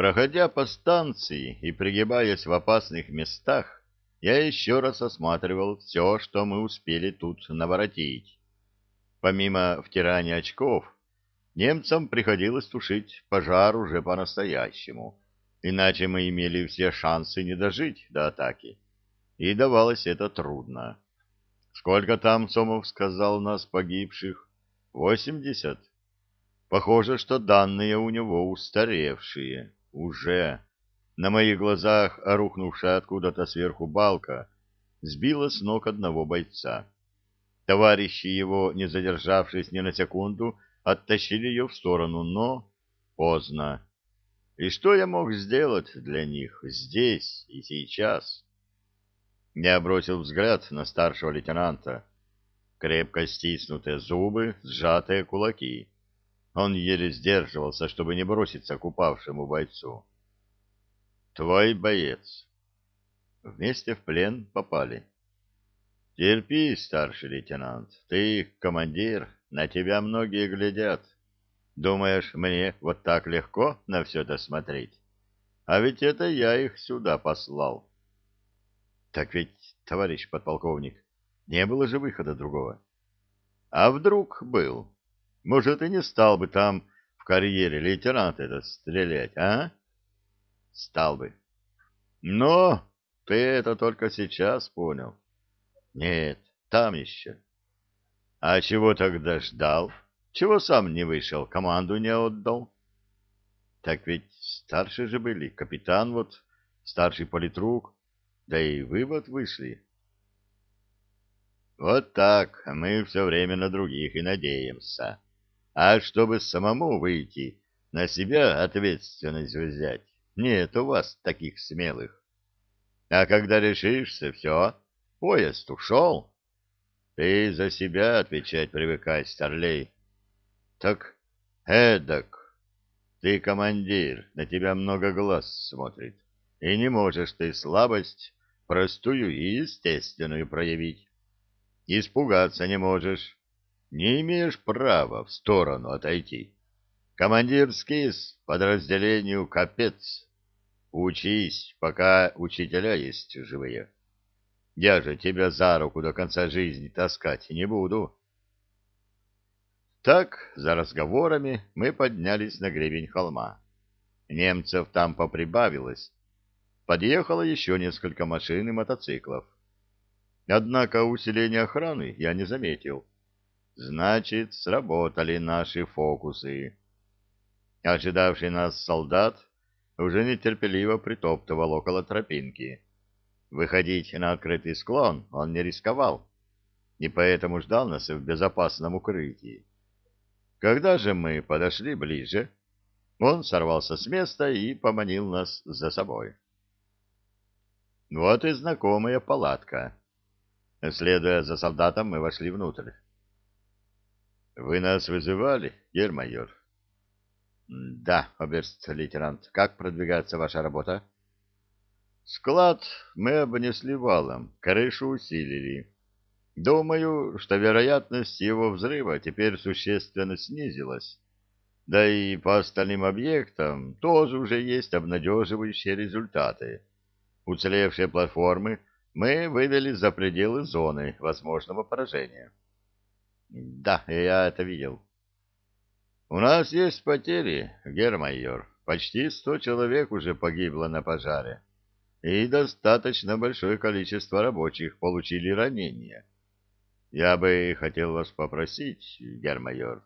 Проходя по станции и пригибаясь в опасных местах, я еще раз осматривал все, что мы успели тут наворотить. Помимо втирания очков, немцам приходилось тушить пожар уже по-настоящему, иначе мы имели все шансы не дожить до атаки. И давалось это трудно. Сколько там, Сомов сказал, нас погибших? Восемьдесят? Похоже, что данные у него устаревшие. Уже. На моих глазах рухнувшая откуда-то сверху балка сбила с ног одного бойца. Товарищи его, не задержавшись ни на секунду, оттащили ее в сторону, но поздно. И что я мог сделать для них здесь и сейчас? Я бросил взгляд на старшего лейтенанта. Крепко стиснутые зубы, сжатые кулаки. Он еле сдерживался, чтобы не броситься к упавшему бойцу. «Твой боец». Вместе в плен попали. «Терпи, старший лейтенант, ты командир, на тебя многие глядят. Думаешь, мне вот так легко на все это смотреть? А ведь это я их сюда послал». Так ведь, товарищ подполковник, не было же выхода другого. А вдруг был? Может, и не стал бы там в карьере лейтенант этот стрелять, а? Стал бы. Но ты это только сейчас понял. Нет, там еще. А чего тогда ждал? Чего сам не вышел, команду не отдал? Так ведь старшие же были, капитан вот, старший политрук, да и вывод вышли. Вот так мы все время на других и надеемся. А чтобы самому выйти, на себя ответственность взять, нет у вас таких смелых. А когда решишься, все, поезд ушел. Ты за себя отвечать привыкай, старлей. Так эдак, ты командир, на тебя много глаз смотрит, и не можешь ты слабость простую и естественную проявить. Испугаться не можешь, не имеешь права в сторону отойти. Командир СКИС подразделению капец. Учись, пока учителя есть живые. Я же тебя за руку до конца жизни таскать не буду. Так, за разговорами, мы поднялись на гребень холма. Немцев там поприбавилось, подъехало еще несколько машин и мотоциклов. Однако усиления охраны я не заметил. Значит, сработали наши фокусы. Ожидавший нас солдат уже нетерпеливо притоптывал около тропинки. Выходить на открытый склон он не рисковал, и поэтому ждал нас в безопасном укрытии. Когда же мы подошли ближе, он сорвался с места и поманил нас за собой. Вот и знакомая палатка. Следуя за солдатом, мы вошли внутрь. — Вы нас вызывали, гермайор? — Да, оберст-лейтенант. Как продвигается ваша работа? — Склад мы обнесли валом, крышу усилили. Думаю, что вероятность его взрыва теперь существенно снизилась. Да и по остальным объектам тоже уже есть обнадеживающие результаты. Уцелевшие платформы мы вывели за пределы зоны возможного поражения. Да, я это видел. У нас есть потери, гермайор. Почти сто человек уже погибло на пожаре. И достаточно большое количество рабочих получили ранения. Я бы хотел вас попросить, гермайор.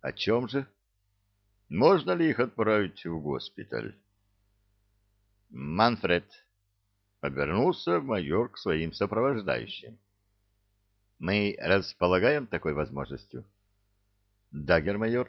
О чем же? Можно ли их отправить в госпиталь? Манфред, Обернулся майор к своим сопровождающим. Мы располагаем такой возможностью? Да, гермайор.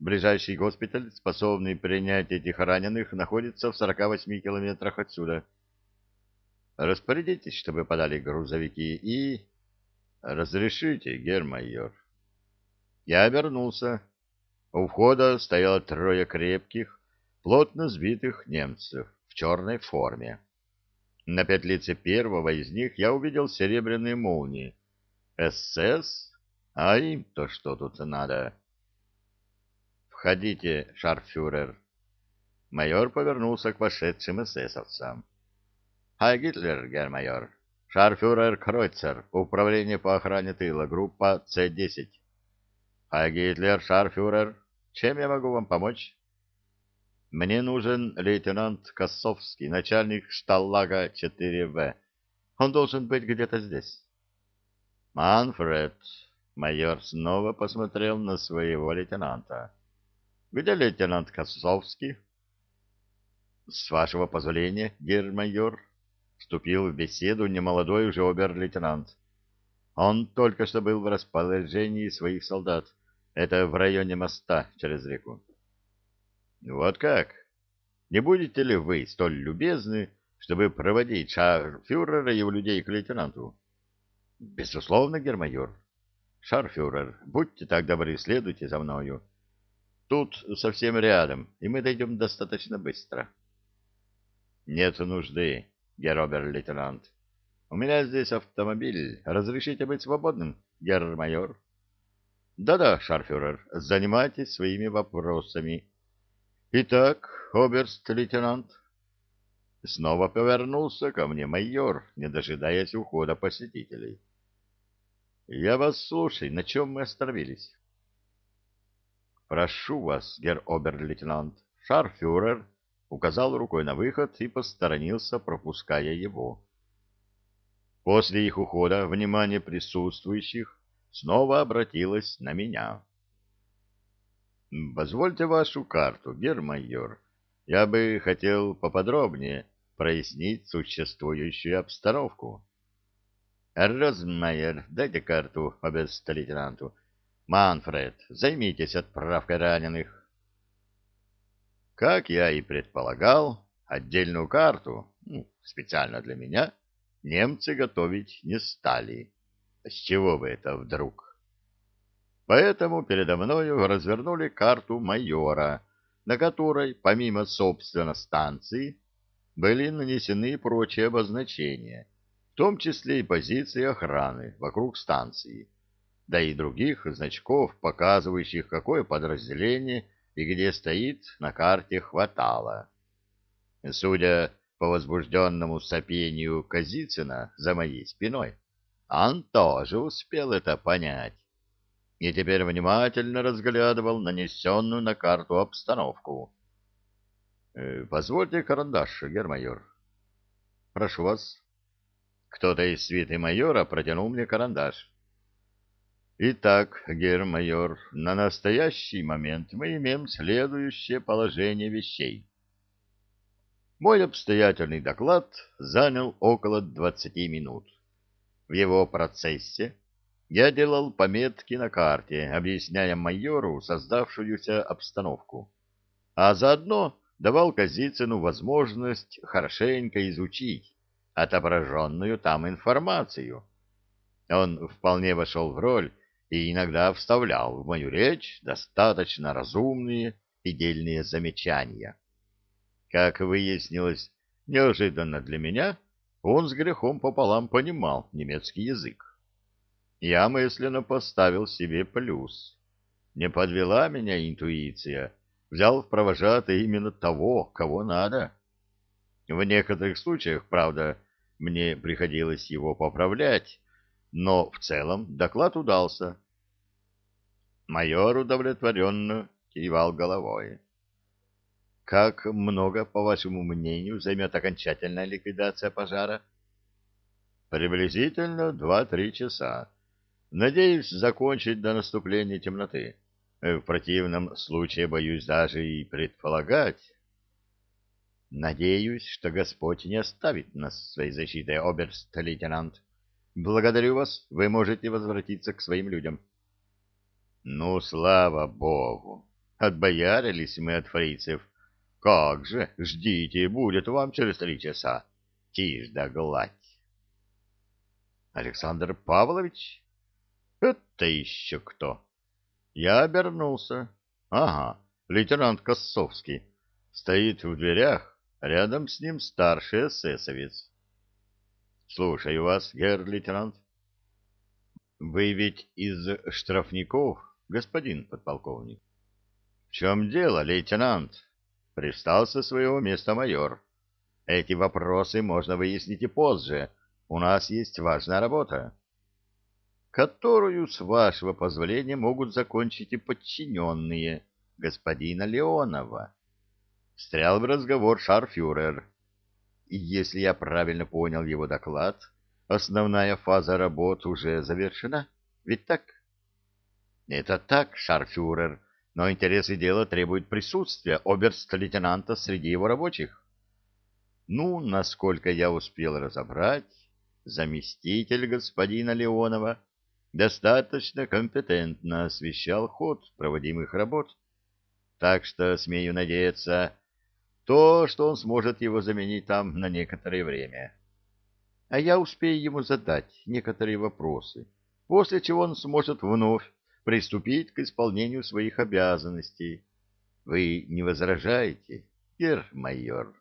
Ближайший госпиталь, способный принять этих раненых, находится в 48 километрах отсюда. Распорядитесь, чтобы подали грузовики и... Разрешите, гермайор. Я обернулся. У входа стояло трое крепких, плотно сбитых немцев в черной форме. На петлице первого из них я увидел серебряные молнии. СС? А им-то что тут надо? Входите, шарфюрер. Майор повернулся к вошедшим эсэсовцам. «Хай Гитлер, гермайор. Шарфюрер Кройцер, управление по охране тыла, группа С-10». «Хай Гитлер, шарфюрер. Чем я могу вам помочь?» «Мне нужен лейтенант Косовский, начальник шталлага 4В. Он должен быть где-то здесь». «Манфред», — майор снова посмотрел на своего лейтенанта. «Где лейтенант Косовский?» «С вашего позволения, гермайор», — вступил в беседу немолодой уже обер-лейтенант. «Он только что был в расположении своих солдат. Это в районе моста через реку». «Вот как? Не будете ли вы столь любезны, чтобы проводить шарфюрера и его людей к лейтенанту?» Безусловно, гермайор. Шарфюрер, будьте так добры, следуйте за мною. Тут совсем рядом, и мы дойдем достаточно быстро. Нет нужды, герр-обер-лейтенант. У меня здесь автомобиль. Разрешите быть свободным, герр-майор? Да-да, шарфюрер, занимайтесь своими вопросами. Итак, оберст-лейтенант. Снова повернулся ко мне майор, не дожидаясь ухода посетителей. Я вас слушаю. На чем мы остановились? Прошу вас, герр обер-лейтенант. Шарфюрер указал рукой на выход и посторонился, пропуская его. После их ухода внимание присутствующих снова обратилось на меня. «Позвольте вашу карту, гермайор. Я бы хотел поподробнее прояснить существующую обстановку». Розмайер, дайте карту оберст-лейтенанту. Манфред, займитесь отправкой раненых. Как я и предполагал, отдельную карту, ну, специально для меня, немцы готовить не стали. С чего бы это вдруг? Поэтому передо мною развернули карту майора, на которой, помимо, собственно, станции, были нанесены прочие обозначения — в том числе и позиции охраны вокруг станции, да и других значков, показывающих, какое подразделение и где стоит, на карте хватало. Судя по возбужденному сопению Казицына за моей спиной, он тоже успел это понять и теперь внимательно разглядывал нанесенную на карту обстановку. «Э, — Позвольте карандаш, гермайор. — Прошу вас. Кто-то из свиты майора протянул мне карандаш. Итак, гер-майор, на настоящий момент мы имеем следующее положение вещей. Мой обстоятельный доклад занял около двадцати минут. В его процессе я делал пометки на карте, объясняя майору создавшуюся обстановку, а заодно давал Казицыну возможность хорошенько изучить отображенную там информацию. Он вполне вошел в роль и иногда вставлял в мою речь достаточно разумные и дельные замечания. Как выяснилось, неожиданно для меня, он с грехом пополам понимал немецкий язык. Я мысленно поставил себе плюс. Не подвела меня интуиция, взял в провожатый именно того, кого надо. В некоторых случаях, правда, мне приходилось его поправлять, но в целом доклад удался. Майор удовлетворенно кивал головой. Как много, по вашему мнению, займет окончательная ликвидация пожара? Приблизительно два-три часа. Надеюсь закончить до наступления темноты. В противном случае боюсь даже и предполагать, Надеюсь, что Господь не оставит нас своей защитой, оберст-лейтенант. Благодарю вас, вы можете возвратиться к своим людям. Ну, слава богу! Отбоярились мы от фрицев. Как же, ждите, будет вам через три часа. Тишь да гладь. Александр Павлович? Это еще кто? Я обернулся. Ага, лейтенант Косовский. Стоит в дверях, Рядом с ним старший эсэсовец. — Слушаю вас, герр-лейтенант. — Вы ведь из штрафников, господин подполковник? — В чем дело, лейтенант? Пристал со своего места майор. Эти вопросы можно выяснить и позже. У нас есть важная работа. Которую, с вашего позволения, могут закончить и подчиненные господина Леонова. Встрял в разговор шарфюрер. И если я правильно понял его доклад, основная фаза работ уже завершена. Ведь так? Это так, шарфюрер, но интересы дела требуют присутствия оберст-лейтенанта среди его рабочих. Ну, насколько я успел разобрать, заместитель господина Леонова достаточно компетентно освещал ход проводимых работ, так что, смею надеяться, то, что он сможет его заменить там на некоторое время. А я успею ему задать некоторые вопросы, после чего он сможет вновь приступить к исполнению своих обязанностей. Вы не возражаете, герр майор?